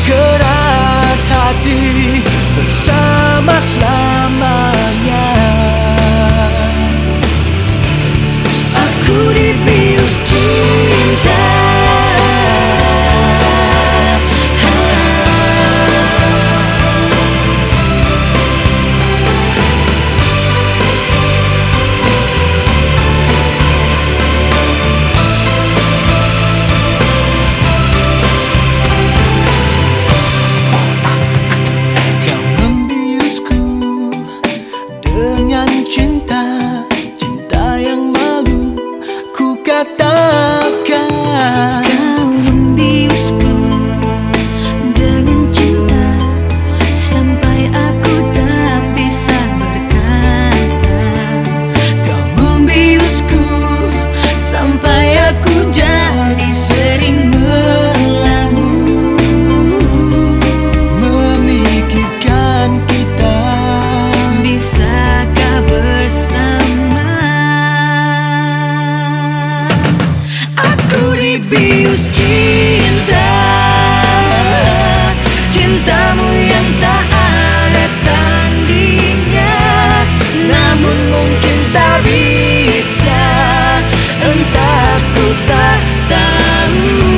Sekeras hati bersama selamanya katakan 歌ったんだ